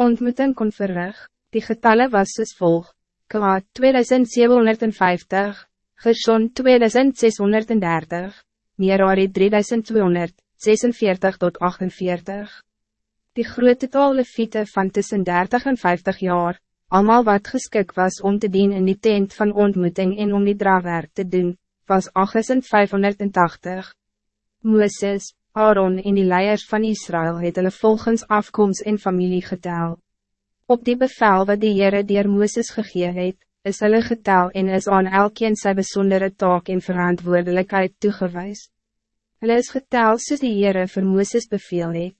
ontmoeting kon verrig, die getallen was soos volg, Kwaad 2750, Gerson 2630, Merari 3200, 46 tot 48. Die grote taal leviete van tussen 30 en 50 jaar, allemaal wat geskik was om te dienen in die tent van ontmoeting en om die draagwerk te doen, was 8580. Mooses, Aaron en die leiers van Israël het hulle volgens afkomst en familie getel. Op die bevel wat die Heere dier Mooses gegee het, is hulle getel en is aan elkeen sy besondere taak en verantwoordelijkheid toegewijs. Hulle is getel soos die Heere vir Mooses beveel het.